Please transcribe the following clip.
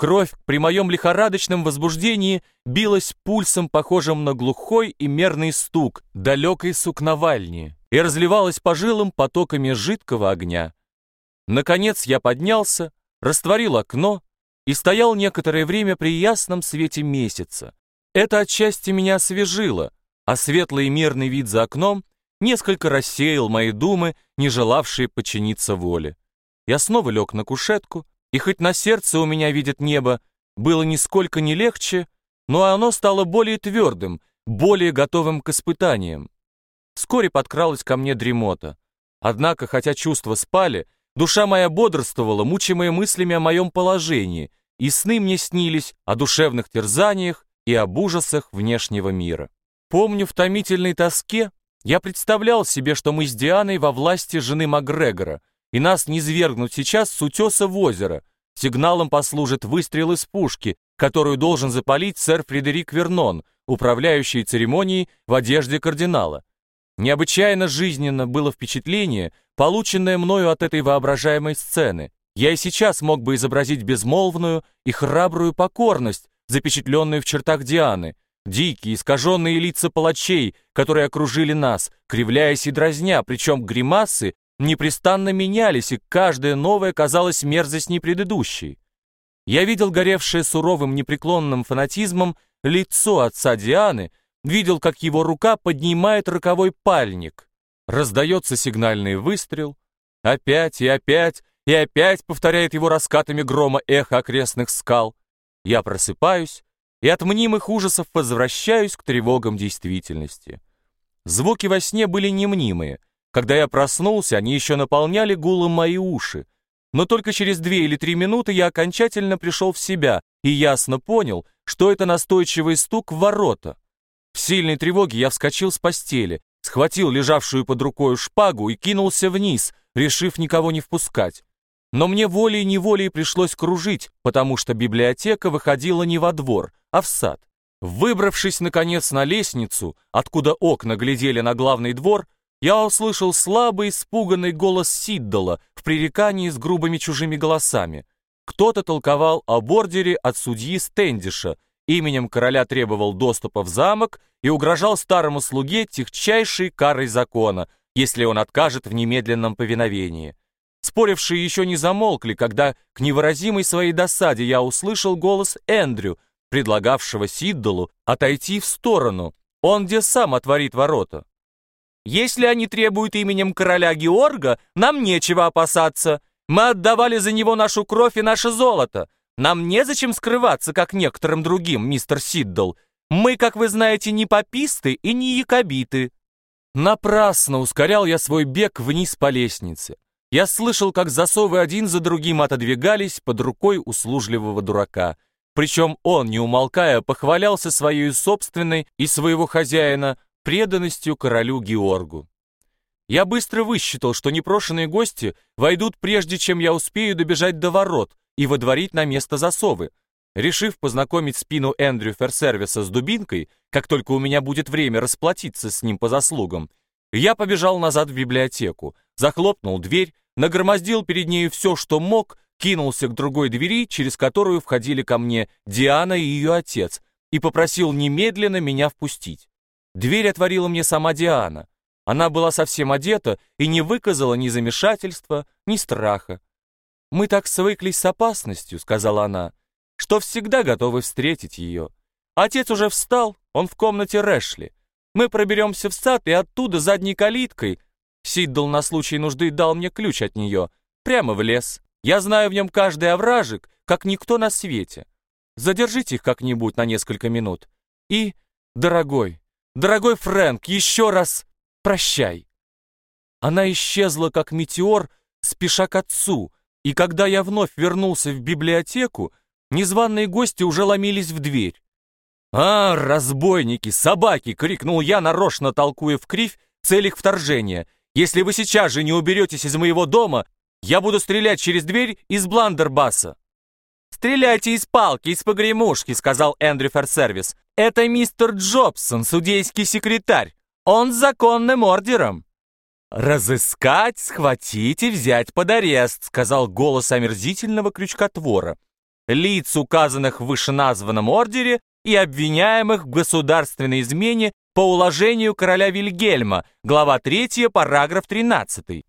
Кровь при моем лихорадочном возбуждении билась пульсом, похожим на глухой и мерный стук далекой сукновальни, и разливалась по жилам потоками жидкого огня. Наконец я поднялся, растворил окно и стоял некоторое время при ясном свете месяца. Это отчасти меня освежило, а светлый и мирный вид за окном несколько рассеял мои думы, не желавшие подчиниться воле. Я снова лег на кушетку, и хоть на сердце у меня видит небо, было нисколько не легче, но оно стало более твердым, более готовым к испытаниям. Вскоре подкралась ко мне дремота. Однако, хотя чувства спали, душа моя бодрствовала, мучимая мыслями о моем положении, и сны мне снились о душевных терзаниях и об ужасах внешнего мира. Помню, в томительной тоске я представлял себе, что мы с Дианой во власти жены Макгрегора, и нас не свергнут сейчас с утеса в озеро. Сигналом послужит выстрел из пушки, которую должен запалить сэр Фредерик Вернон, управляющий церемонией в одежде кардинала. Необычайно жизненно было впечатление, полученное мною от этой воображаемой сцены. Я и сейчас мог бы изобразить безмолвную и храбрую покорность, запечатленную в чертах Дианы, дикие, искаженные лица палачей, которые окружили нас, кривляясь и дразня, причем гримасы непрестанно менялись, и каждая новая казалась мерзостней предыдущей. Я видел горевшее суровым непреклонным фанатизмом лицо отца Дианы, видел, как его рука поднимает роковой пальник. Раздается сигнальный выстрел, опять и опять, и опять повторяет его раскатами грома эхо окрестных скал. Я просыпаюсь и от мнимых ужасов возвращаюсь к тревогам действительности. Звуки во сне были не мнимые — когда я проснулся, они еще наполняли гулом мои уши. Но только через две или три минуты я окончательно пришел в себя и ясно понял, что это настойчивый стук в ворота. В сильной тревоге я вскочил с постели, схватил лежавшую под рукой шпагу и кинулся вниз, решив никого не впускать. Но мне волей-неволей пришлось кружить, потому что библиотека выходила не во двор, а в сад. Выбравшись, наконец, на лестницу, откуда окна глядели на главный двор, я услышал слабый, испуганный голос Сиддала в пререкании с грубыми чужими голосами. Кто-то толковал о бордере от судьи Стендиша, именем короля требовал доступа в замок и угрожал старому слуге тихчайшей карой закона, если он откажет в немедленном повиновении. Спорившие еще не замолкли, когда к невыразимой своей досаде я услышал голос Эндрю, предлагавшего Сиддалу отойти в сторону, он где сам отворит ворота. Если они требуют именем короля Георга, нам нечего опасаться. Мы отдавали за него нашу кровь и наше золото. Нам незачем скрываться, как некоторым другим, мистер Сиддл. Мы, как вы знаете, не пописты и не якобиты». Напрасно ускорял я свой бег вниз по лестнице. Я слышал, как засовы один за другим отодвигались под рукой услужливого дурака. Причем он, не умолкая, похвалялся своей собственной и своего хозяина преданностью королю Георгу. Я быстро высчитал, что непрошенные гости войдут прежде, чем я успею добежать до ворот и водворить на место засовы. Решив познакомить спину Эндрю Ферсервиса с дубинкой, как только у меня будет время расплатиться с ним по заслугам, я побежал назад в библиотеку, захлопнул дверь, нагромоздил перед нею все, что мог, кинулся к другой двери, через которую входили ко мне Диана и ее отец, и попросил немедленно меня впустить. Дверь отворила мне сама Диана. Она была совсем одета и не выказала ни замешательства, ни страха. «Мы так свыклись с опасностью», — сказала она, «что всегда готовы встретить ее. Отец уже встал, он в комнате Рэшли. Мы проберемся в сад и оттуда задней калиткой. Сиддл на случай нужды дал мне ключ от нее, прямо в лес. Я знаю в нем каждый овражек, как никто на свете. Задержите их как-нибудь на несколько минут. И, дорогой, Дорогой Фрэнк, еще раз прощай. Она исчезла, как метеор, спеша к отцу, и когда я вновь вернулся в библиотеку, незваные гости уже ломились в дверь. «А, разбойники, собаки!» — крикнул я, нарочно толкуя в кривь цель их вторжения. «Если вы сейчас же не уберетесь из моего дома, я буду стрелять через дверь из бландербаса». «Стреляйте из палки, из погремушки», — сказал Эндрю Ферсервис. Это мистер Джобсон, судейский секретарь. Он с законным ордером. «Разыскать, схватить и взять под арест», — сказал голос омерзительного крючкотвора. лиц, указанных в вышеназванном ордере, и обвиняемых в государственной измене по уложению короля Вильгельма, глава 3, параграф 13.